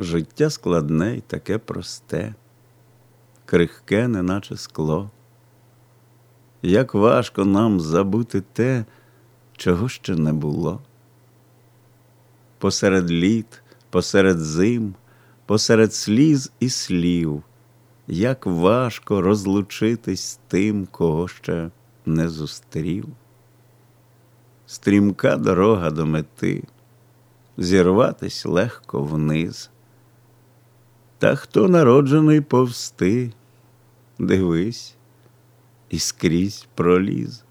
Життя складне й таке просте, крихке, неначе скло. Як важко нам забути те, чого ще не було. Посеред літ, посеред зим, посеред сліз і слів, як важко розлучитись з тим, кого ще не зустрів. Стрімка дорога до мети, зірватись легко вниз. Та хто народжений повсти, дивись і скрізь проліз.